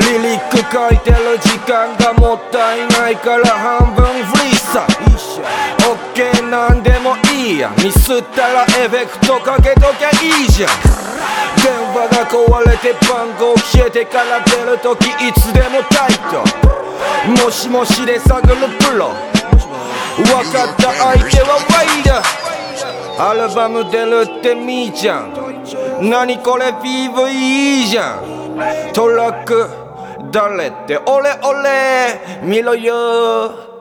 リリック書いてる時間がもったいないから半分フリーさ。オッケーなんでもいいや。ミスったらエフェクトかけときゃいいじゃん。電話が壊れて番号消えてから出るときいつでもタイト。もしもしで探るプロ。分かった相手はワイダアルバム出るってみーちゃん。何これ？PV いいじゃん。トラック。Darlete, ole ole, milo yo.